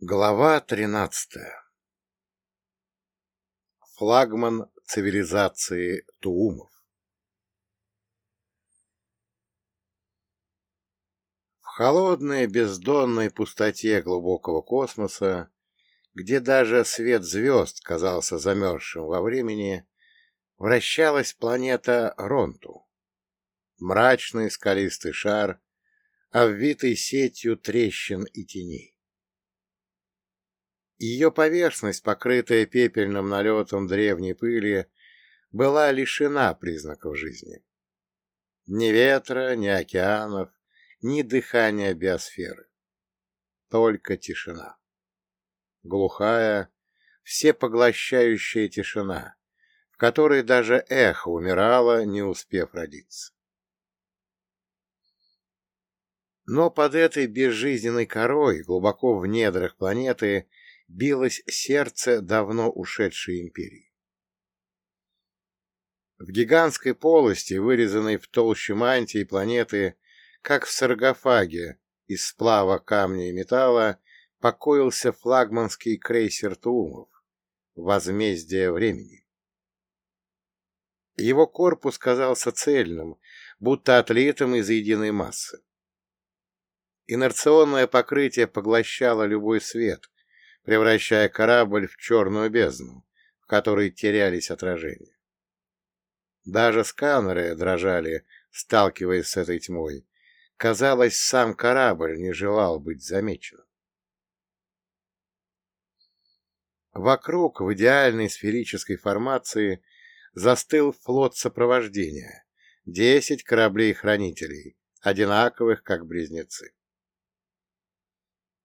Глава тринадцатая Флагман цивилизации Туумов В холодной бездонной пустоте глубокого космоса, где даже свет звезд казался замерзшим во времени, вращалась планета Ронту. Мрачный скалистый шар, обвитый сетью трещин и теней. Ее поверхность, покрытая пепельным налетом древней пыли, была лишена признаков жизни. Ни ветра, ни океанов, ни дыхания биосферы. Только тишина. Глухая, всепоглощающая тишина, в которой даже эхо умирало, не успев родиться. Но под этой безжизненной корой, глубоко в недрах планеты, билось сердце давно ушедшей империи. В гигантской полости, вырезанной в толще мантии планеты, как в саркофаге из сплава камня и металла, покоился флагманский крейсер Туумов «Возмездие времени». Его корпус казался цельным, будто отлитым из единой массы. Инерционное покрытие поглощало любой свет, превращая корабль в черную бездну, в которой терялись отражения. Даже сканеры дрожали, сталкиваясь с этой тьмой. Казалось, сам корабль не желал быть замеченным. Вокруг в идеальной сферической формации застыл флот сопровождения, десять кораблей-хранителей, одинаковых как близнецы.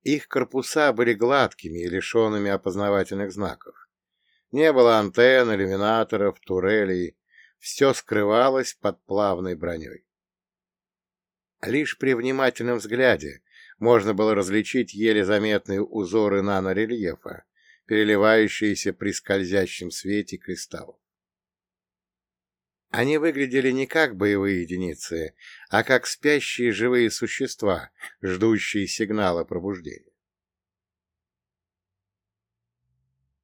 Их корпуса были гладкими и лишенными опознавательных знаков. Не было антенн, иллюминаторов, турелей. Все скрывалось под плавной броней. Лишь при внимательном взгляде можно было различить еле заметные узоры нанорельефа, переливающиеся при скользящем свете кристаллов. Они выглядели не как боевые единицы, а как спящие живые существа, ждущие сигнала пробуждения.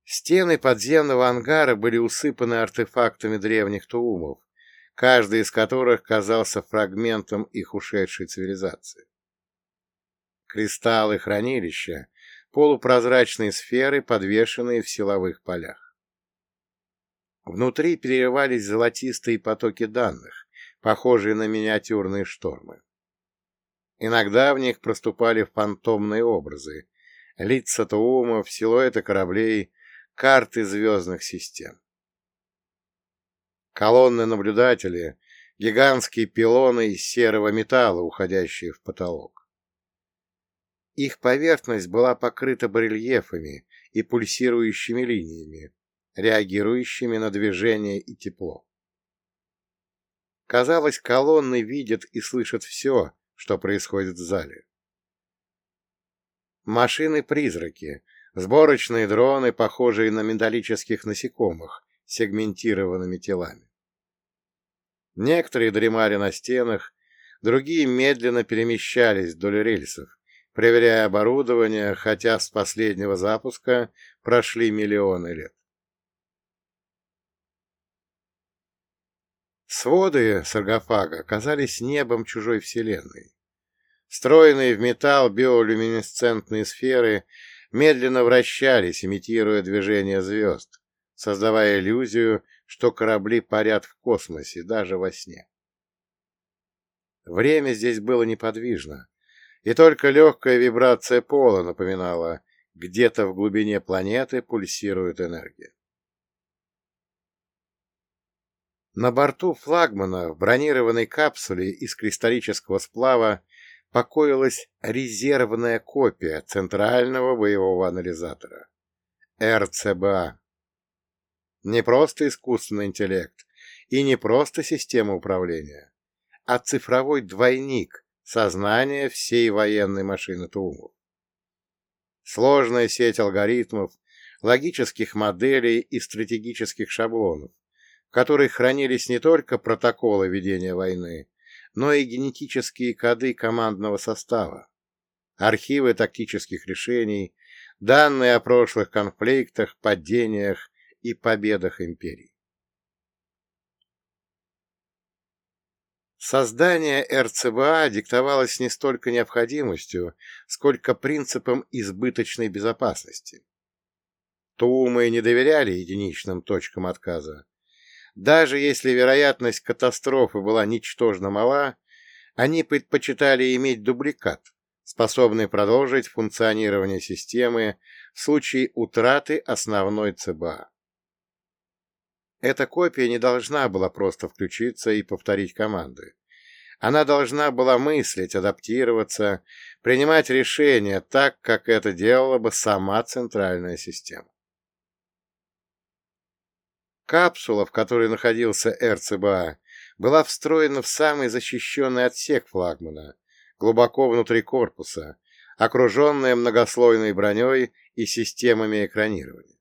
Стены подземного ангара были усыпаны артефактами древних туумов, каждый из которых казался фрагментом их ушедшей цивилизации. Кристаллы хранилища — полупрозрачные сферы, подвешенные в силовых полях. Внутри переливались золотистые потоки данных, похожие на миниатюрные штормы. Иногда в них проступали фантомные образы, лица туумов, силуэты кораблей, карты звездных систем. Колонны наблюдателей, гигантские пилоны из серого металла, уходящие в потолок. Их поверхность была покрыта барельефами и пульсирующими линиями, реагирующими на движение и тепло. Казалось, колонны видят и слышат все, что происходит в зале. Машины-призраки, сборочные дроны, похожие на металлических насекомых, сегментированными телами. Некоторые дремали на стенах, другие медленно перемещались вдоль рельсов, проверяя оборудование, хотя с последнего запуска прошли миллионы лет. Своды саркофага казались небом чужой вселенной. Встроенные в металл биолюминесцентные сферы медленно вращались, имитируя движение звезд, создавая иллюзию, что корабли парят в космосе, даже во сне. Время здесь было неподвижно, и только легкая вибрация пола напоминала, где-то в глубине планеты пульсирует энергия. На борту флагмана в бронированной капсуле из кристаллического сплава покоилась резервная копия Центрального боевого анализатора — РЦБА. Не просто искусственный интеллект и не просто система управления, а цифровой двойник сознания всей военной машины Туумов. Сложная сеть алгоритмов, логических моделей и стратегических шаблонов, в которой хранились не только протоколы ведения войны, но и генетические коды командного состава, архивы тактических решений, данные о прошлых конфликтах, падениях и победах империи. Создание РЦБА диктовалось не столько необходимостью, сколько принципом избыточной безопасности. Тумы не доверяли единичным точкам отказа. Даже если вероятность катастрофы была ничтожно мала, они предпочитали иметь дубликат, способный продолжить функционирование системы в случае утраты основной ЦБА. Эта копия не должна была просто включиться и повторить команды. Она должна была мыслить, адаптироваться, принимать решения так, как это делала бы сама центральная система. Капсула, в которой находился РЦБА, была встроена в самый защищенный отсек флагмана, глубоко внутри корпуса, окруженная многослойной броней и системами экранирования.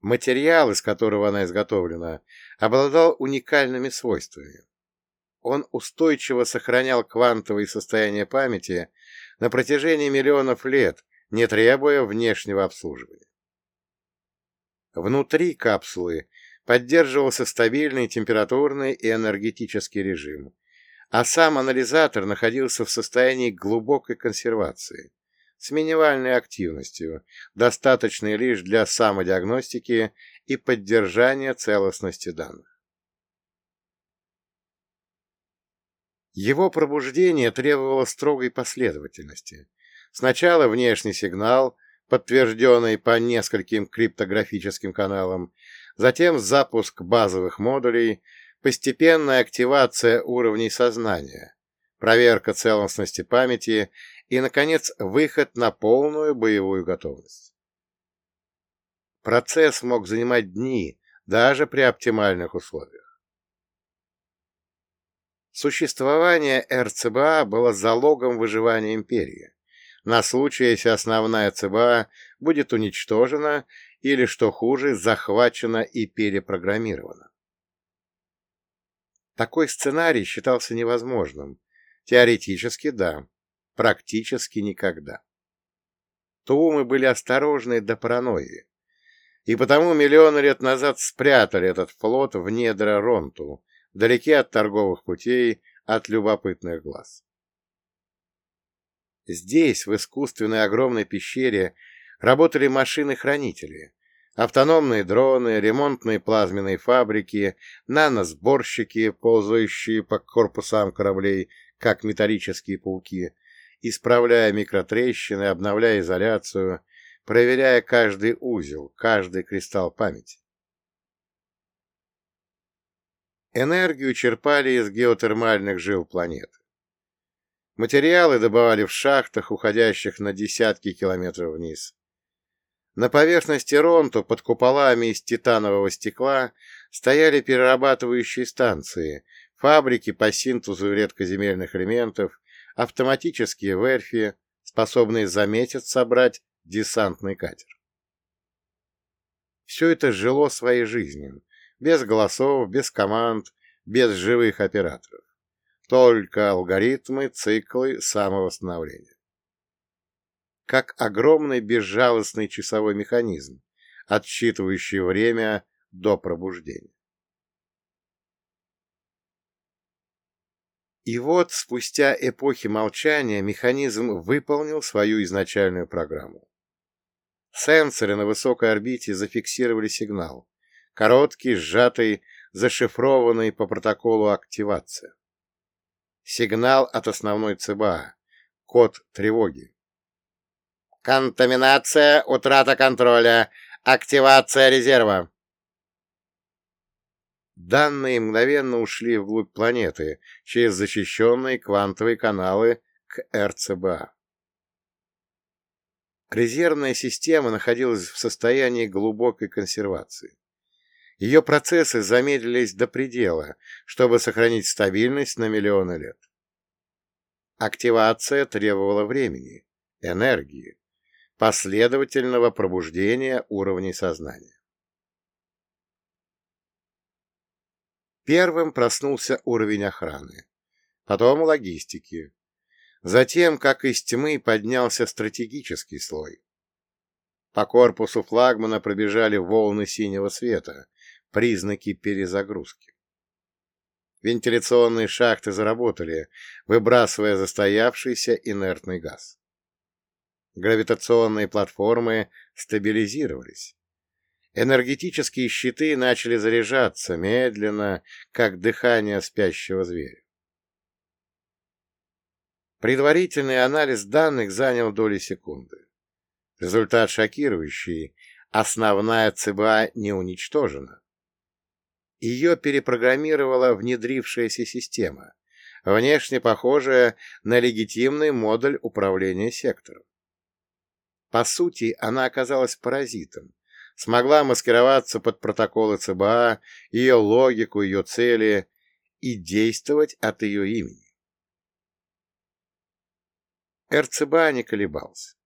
Материал, из которого она изготовлена, обладал уникальными свойствами. Он устойчиво сохранял квантовые состояния памяти на протяжении миллионов лет, не требуя внешнего обслуживания. Внутри капсулы поддерживался стабильный температурный и энергетический режим, а сам анализатор находился в состоянии глубокой консервации, с минимальной активностью, достаточной лишь для самодиагностики и поддержания целостности данных. Его пробуждение требовало строгой последовательности. Сначала внешний сигнал, подтвержденный по нескольким криптографическим каналам, затем запуск базовых модулей, постепенная активация уровней сознания, проверка целостности памяти и, наконец, выход на полную боевую готовность. Процесс мог занимать дни, даже при оптимальных условиях. Существование РЦБА было залогом выживания империи, на случай, если основная ЦБА будет уничтожена или, что хуже, захвачена и перепрограммирована. Такой сценарий считался невозможным. Теоретически – да, практически никогда. Тумы были осторожны до паранойи, и потому миллионы лет назад спрятали этот флот в недра Ронту, вдалеке от торговых путей, от любопытных глаз. Здесь, в искусственной огромной пещере, работали машины-хранители, автономные дроны, ремонтные плазменные фабрики, наносборщики, ползающие по корпусам кораблей, как металлические пауки, исправляя микротрещины, обновляя изоляцию, проверяя каждый узел, каждый кристалл памяти. Энергию черпали из геотермальных жил планеты. Материалы добывали в шахтах, уходящих на десятки километров вниз. На поверхности Ронту под куполами из титанового стекла стояли перерабатывающие станции, фабрики по синтезу редкоземельных элементов, автоматические верфи, способные за месяц собрать десантный катер. Все это жило своей жизнью, без голосов, без команд, без живых операторов. Только алгоритмы, циклы самовосстановления. Как огромный безжалостный часовой механизм, отсчитывающий время до пробуждения. И вот, спустя эпохи молчания, механизм выполнил свою изначальную программу. Сенсоры на высокой орбите зафиксировали сигнал. Короткий, сжатый, зашифрованный по протоколу активация. Сигнал от основной ЦБА. Код тревоги. Контаминация, утрата контроля, активация резерва. Данные мгновенно ушли вглубь планеты через защищенные квантовые каналы к РЦБА. Резервная система находилась в состоянии глубокой консервации. Ее процессы замедлились до предела, чтобы сохранить стабильность на миллионы лет. Активация требовала времени, энергии, последовательного пробуждения уровней сознания. Первым проснулся уровень охраны, потом логистики. Затем, как из тьмы, поднялся стратегический слой. По корпусу флагмана пробежали волны синего света, признаки перезагрузки. Вентиляционные шахты заработали, выбрасывая застоявшийся инертный газ. Гравитационные платформы стабилизировались. Энергетические щиты начали заряжаться медленно, как дыхание спящего зверя. Предварительный анализ данных занял доли секунды. Результат шокирующий. Основная ЦБА не уничтожена. Ее перепрограммировала внедрившаяся система, внешне похожая на легитимный модуль управления сектором. По сути, она оказалась паразитом, смогла маскироваться под протоколы ЦБА, ее логику, ее цели и действовать от ее имени. РЦБА не колебался.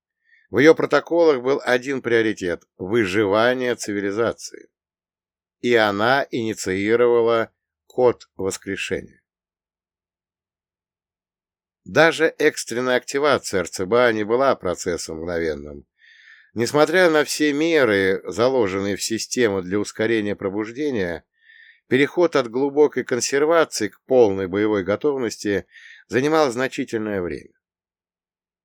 В ее протоколах был один приоритет – выживание цивилизации и она инициировала код воскрешения. Даже экстренная активация РЦБА не была процессом мгновенным. Несмотря на все меры, заложенные в систему для ускорения пробуждения, переход от глубокой консервации к полной боевой готовности занимал значительное время.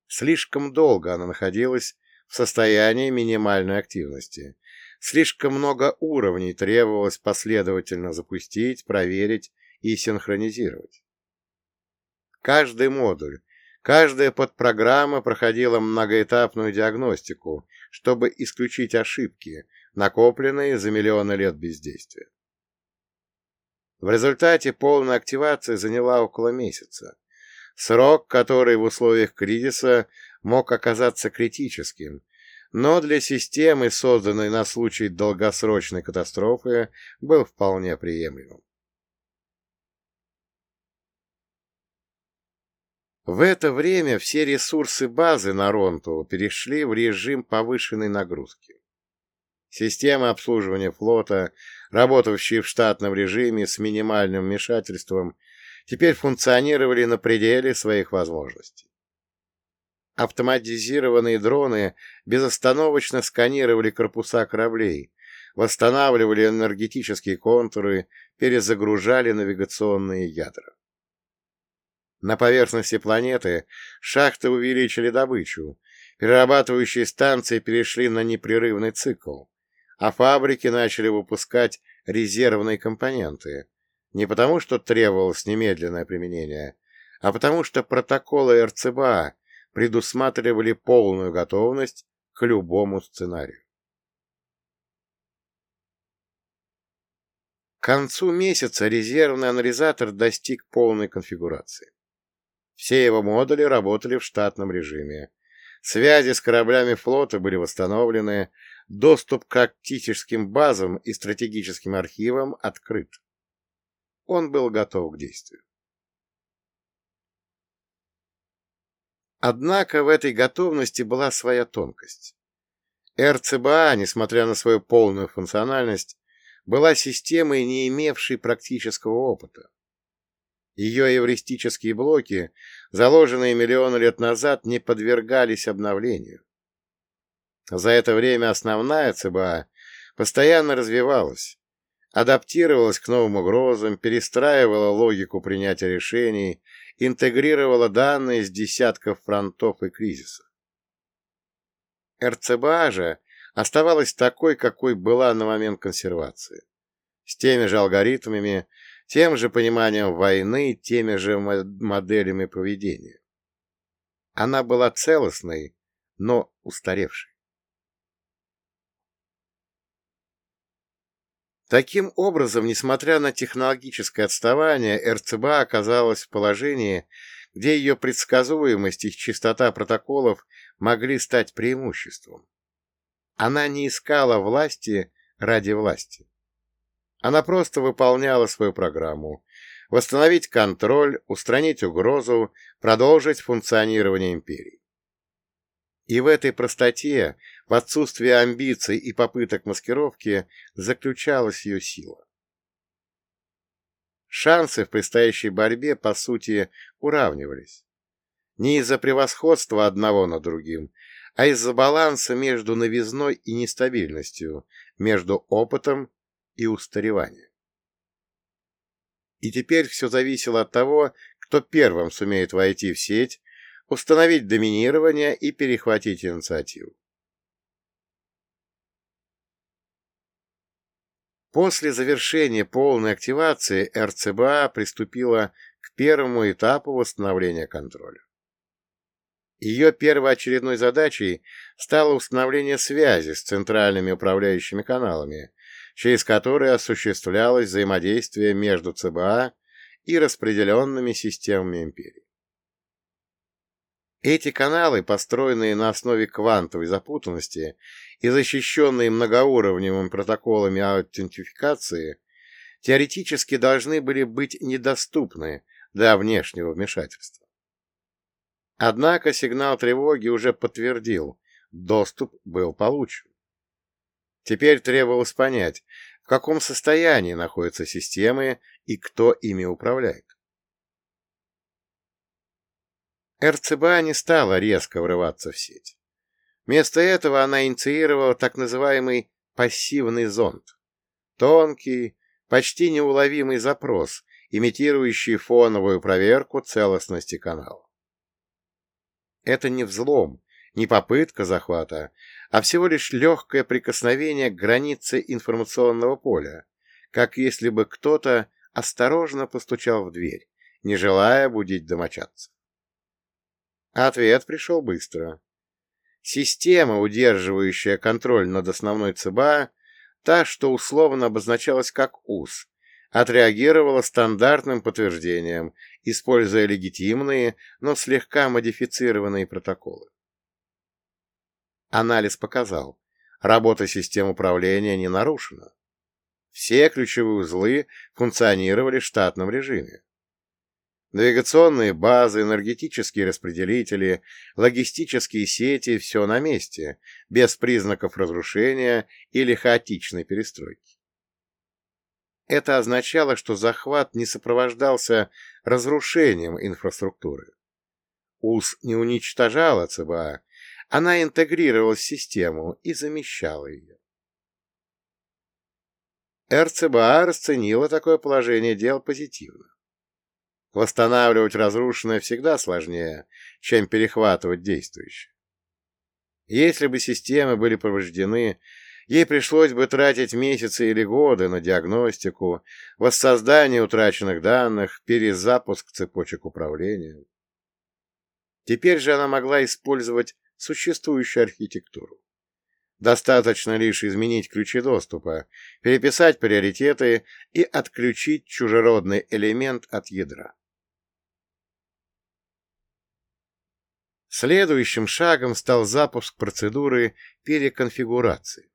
Слишком долго она находилась в состоянии минимальной активности, Слишком много уровней требовалось последовательно запустить, проверить и синхронизировать. Каждый модуль, каждая подпрограмма проходила многоэтапную диагностику, чтобы исключить ошибки, накопленные за миллионы лет бездействия. В результате полная активация заняла около месяца. Срок, который в условиях кризиса мог оказаться критическим, но для системы, созданной на случай долгосрочной катастрофы, был вполне приемлемым. В это время все ресурсы базы на Ронту перешли в режим повышенной нагрузки. Системы обслуживания флота, работавшие в штатном режиме с минимальным вмешательством, теперь функционировали на пределе своих возможностей. Автоматизированные дроны безостановочно сканировали корпуса кораблей, восстанавливали энергетические контуры, перезагружали навигационные ядра. На поверхности планеты шахты увеличили добычу, перерабатывающие станции перешли на непрерывный цикл, а фабрики начали выпускать резервные компоненты, не потому что требовалось немедленное применение, а потому что протоколы РЦБА предусматривали полную готовность к любому сценарию. К концу месяца резервный анализатор достиг полной конфигурации. Все его модули работали в штатном режиме. Связи с кораблями флота были восстановлены, доступ к актическим базам и стратегическим архивам открыт. Он был готов к действию. Однако в этой готовности была своя тонкость. РЦБА, несмотря на свою полную функциональность, была системой, не имевшей практического опыта. Ее эвристические блоки, заложенные миллионы лет назад, не подвергались обновлению. За это время основная ЦБА постоянно развивалась, адаптировалась к новым угрозам, перестраивала логику принятия решений, интегрировала данные с десятков фронтов и кризисов. РЦБА же оставалась такой, какой была на момент консервации. С теми же алгоритмами, тем же пониманием войны, теми же моделями поведения. Она была целостной, но устаревшей. Таким образом, несмотря на технологическое отставание, РЦБА оказалась в положении, где ее предсказуемость и чистота протоколов могли стать преимуществом. Она не искала власти ради власти. Она просто выполняла свою программу – восстановить контроль, устранить угрозу, продолжить функционирование империи. И в этой простоте, в отсутствии амбиций и попыток маскировки, заключалась ее сила. Шансы в предстоящей борьбе, по сути, уравнивались. Не из-за превосходства одного над другим, а из-за баланса между новизной и нестабильностью, между опытом и устареванием. И теперь все зависело от того, кто первым сумеет войти в сеть, установить доминирование и перехватить инициативу. После завершения полной активации РЦБА приступила к первому этапу восстановления контроля. Ее первоочередной задачей стало установление связи с центральными управляющими каналами, через которые осуществлялось взаимодействие между ЦБА и распределенными системами империи. Эти каналы, построенные на основе квантовой запутанности и защищенные многоуровневыми протоколами аутентификации, теоретически должны были быть недоступны для внешнего вмешательства. Однако сигнал тревоги уже подтвердил, доступ был получен. Теперь требовалось понять, в каком состоянии находятся системы и кто ими управляет. РЦБА не стала резко врываться в сеть. Вместо этого она инициировала так называемый пассивный зонд. Тонкий, почти неуловимый запрос, имитирующий фоновую проверку целостности канала. Это не взлом, не попытка захвата, а всего лишь легкое прикосновение к границе информационного поля, как если бы кто-то осторожно постучал в дверь, не желая будить домочадцев. Ответ пришел быстро. Система, удерживающая контроль над основной ЦБА, та, что условно обозначалась как УС, отреагировала стандартным подтверждением, используя легитимные, но слегка модифицированные протоколы. Анализ показал, работа систем управления не нарушена. Все ключевые узлы функционировали в штатном режиме. Навигационные базы, энергетические распределители, логистические сети – все на месте, без признаков разрушения или хаотичной перестройки. Это означало, что захват не сопровождался разрушением инфраструктуры. УС не уничтожала ЦБА, она интегрировалась в систему и замещала ее. РЦБА расценила такое положение дел позитивно. Восстанавливать разрушенное всегда сложнее, чем перехватывать действующее. Если бы системы были повреждены, ей пришлось бы тратить месяцы или годы на диагностику, воссоздание утраченных данных, перезапуск цепочек управления. Теперь же она могла использовать существующую архитектуру. Достаточно лишь изменить ключи доступа, переписать приоритеты и отключить чужеродный элемент от ядра. Следующим шагом стал запуск процедуры переконфигурации.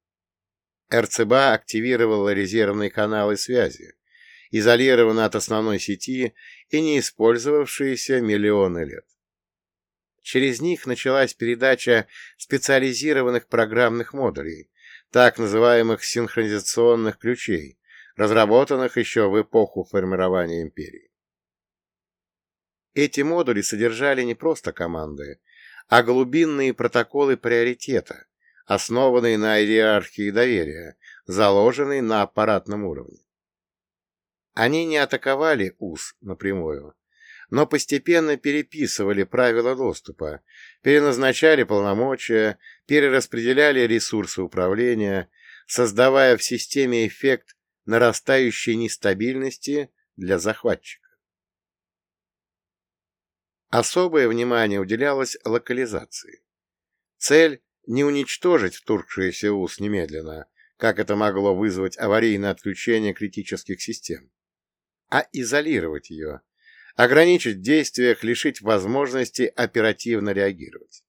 РЦБА активировала резервные каналы связи, изолированные от основной сети и не использовавшиеся миллионы лет. Через них началась передача специализированных программных модулей, так называемых синхронизационных ключей, разработанных еще в эпоху формирования империи. Эти модули содержали не просто команды, а глубинные протоколы приоритета, основанные на иерархии доверия, заложенные на аппаратном уровне. Они не атаковали УС напрямую, но постепенно переписывали правила доступа, переназначали полномочия, перераспределяли ресурсы управления, создавая в системе эффект нарастающей нестабильности для захватчика. Особое внимание уделялось локализации. Цель – не уничтожить вторгшийся УС немедленно, как это могло вызвать аварийное отключение критических систем, а изолировать ее, ограничить в действиях, лишить возможности оперативно реагировать.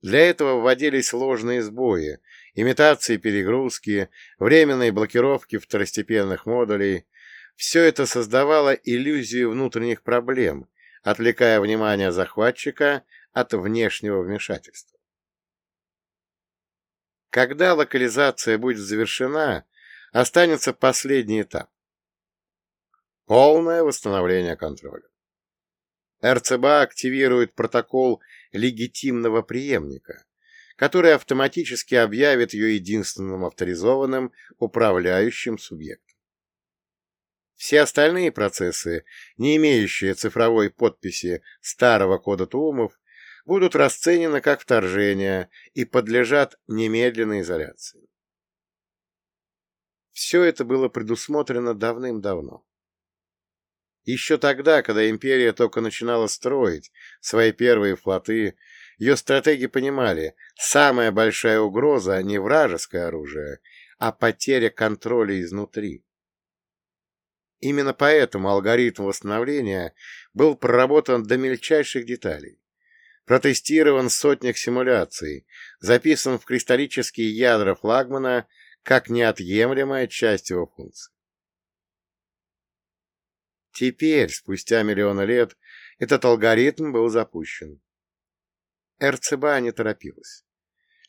Для этого вводились ложные сбои, имитации перегрузки, временные блокировки второстепенных модулей. Все это создавало иллюзию внутренних проблем, отвлекая внимание захватчика от внешнего вмешательства. Когда локализация будет завершена, останется последний этап – полное восстановление контроля. РЦБ активирует протокол легитимного преемника, который автоматически объявит ее единственным авторизованным управляющим субъектом. Все остальные процессы, не имеющие цифровой подписи старого кода Туумов, будут расценены как вторжение и подлежат немедленной изоляции. Все это было предусмотрено давным-давно. Еще тогда, когда империя только начинала строить свои первые флоты, ее стратеги понимали, самая большая угроза не вражеское оружие, а потеря контроля изнутри. Именно поэтому алгоритм восстановления был проработан до мельчайших деталей, протестирован в сотнях симуляций, записан в кристаллические ядра флагмана как неотъемлемая часть его функций. Теперь, спустя миллионы лет, этот алгоритм был запущен. РЦБ не торопилась.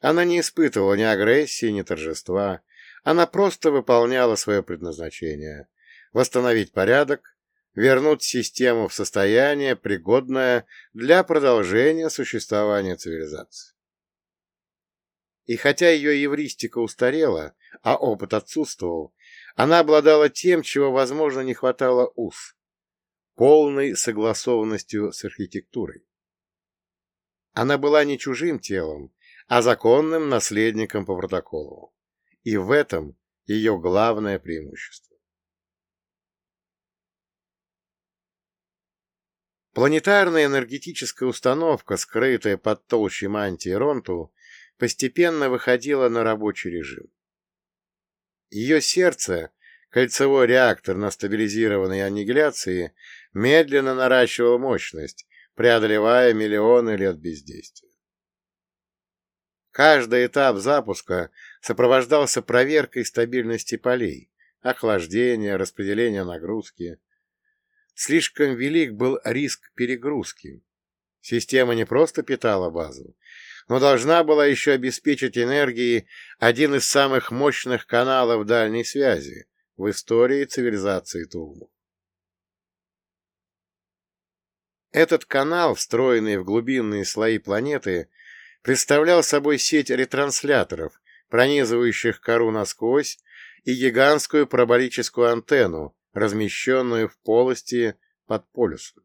Она не испытывала ни агрессии, ни торжества. Она просто выполняла свое предназначение — восстановить порядок, вернуть систему в состояние, пригодное для продолжения существования цивилизации. И хотя ее евристика устарела, а опыт отсутствовал, она обладала тем, чего, возможно, не хватало УС — полной согласованностью с архитектурой. Она была не чужим телом, а законным наследником по протоколу. И в этом ее главное преимущество. Планетарная энергетическая установка, скрытая под толщей мантии Ронту, постепенно выходила на рабочий режим. Ее сердце, кольцевой реактор на стабилизированной аннигиляции, медленно наращивало мощность, преодолевая миллионы лет бездействия. Каждый этап запуска сопровождался проверкой стабильности полей, охлаждения, распределения нагрузки. Слишком велик был риск перегрузки. Система не просто питала базу, но должна была еще обеспечить энергией один из самых мощных каналов дальней связи в истории цивилизации Тулму. Этот канал, встроенный в глубинные слои планеты, представлял собой сеть ретрансляторов, пронизывающих кору насквозь, и гигантскую параболическую антенну, размещенную в полости под полюсом.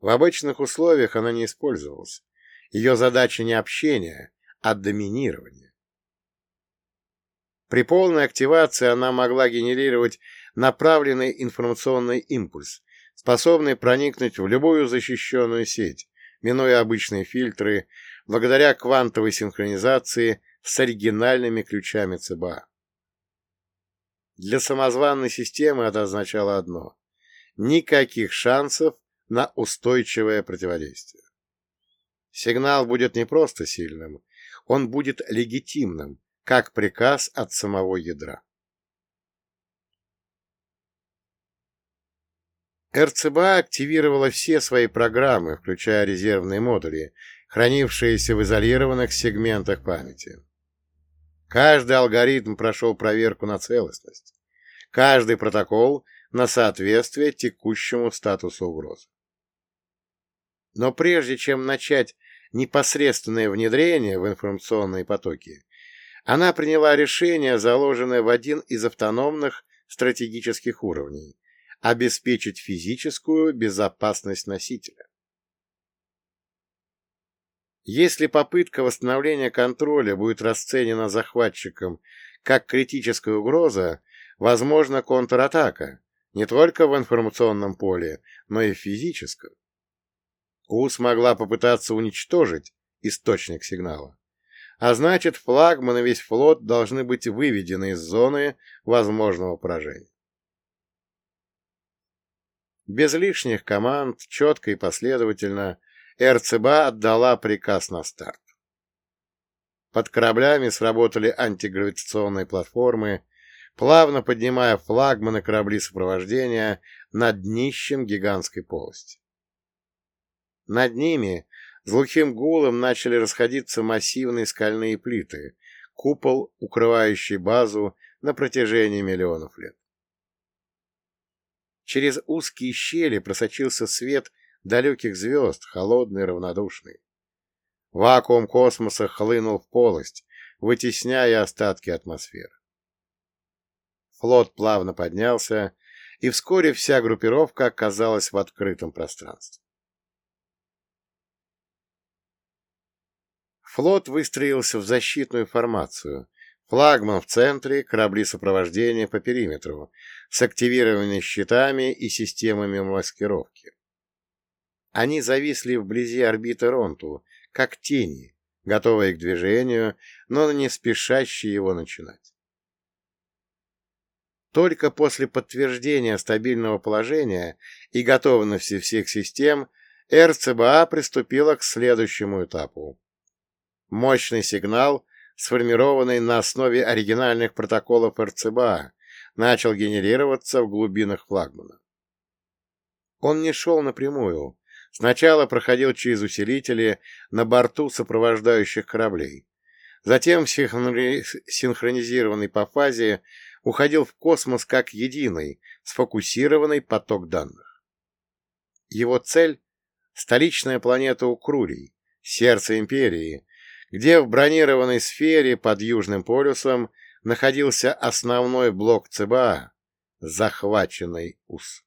В обычных условиях она не использовалась. Ее задача не общение, а доминирование. При полной активации она могла генерировать направленный информационный импульс, способный проникнуть в любую защищенную сеть, минуя обычные фильтры, благодаря квантовой синхронизации с оригинальными ключами ЦБА. Для самозванной системы это означало одно — никаких шансов на устойчивое противодействие. Сигнал будет не просто сильным, он будет легитимным, как приказ от самого ядра. РЦБА активировала все свои программы, включая резервные модули, хранившиеся в изолированных сегментах памяти. Каждый алгоритм прошел проверку на целостность, каждый протокол на соответствие текущему статусу угрозы. Но прежде чем начать непосредственное внедрение в информационные потоки, она приняла решение, заложенное в один из автономных стратегических уровней – обеспечить физическую безопасность носителя. Если попытка восстановления контроля будет расценена захватчиком как критическая угроза, возможна контратака не только в информационном поле, но и в физическом. УС могла попытаться уничтожить источник сигнала. А значит, флагман и весь флот должны быть выведены из зоны возможного поражения. Без лишних команд, четко и последовательно, РЦБ отдала приказ на старт. Под кораблями сработали антигравитационные платформы, плавно поднимая флагманы корабли сопровождения над днищем гигантской полости. Над ними с глухим гулом начали расходиться массивные скальные плиты, купол, укрывающий базу на протяжении миллионов лет. Через узкие щели просочился свет далеких звезд, холодный, равнодушный. Вакуум космоса хлынул в полость, вытесняя остатки атмосферы. Флот плавно поднялся, и вскоре вся группировка оказалась в открытом пространстве. Флот выстроился в защитную формацию. Флагман в центре, корабли сопровождения по периметру, с активированными щитами и системами маскировки. Они зависли вблизи орбиты Ронту, как тени, готовые к движению, но не спешащие его начинать. Только после подтверждения стабильного положения и готовности всех систем РЦБА приступила к следующему этапу. Мощный сигнал, сформированный на основе оригинальных протоколов РЦБА, начал генерироваться в глубинах флагмана. Он не шел напрямую. Сначала проходил через усилители на борту сопровождающих кораблей. Затем, синхронизированный по фазе, уходил в космос как единый, сфокусированный поток данных. Его цель — столичная планета Укрурий, сердце Империи, где в бронированной сфере под Южным полюсом находился основной блок ЦБА, захваченный УС.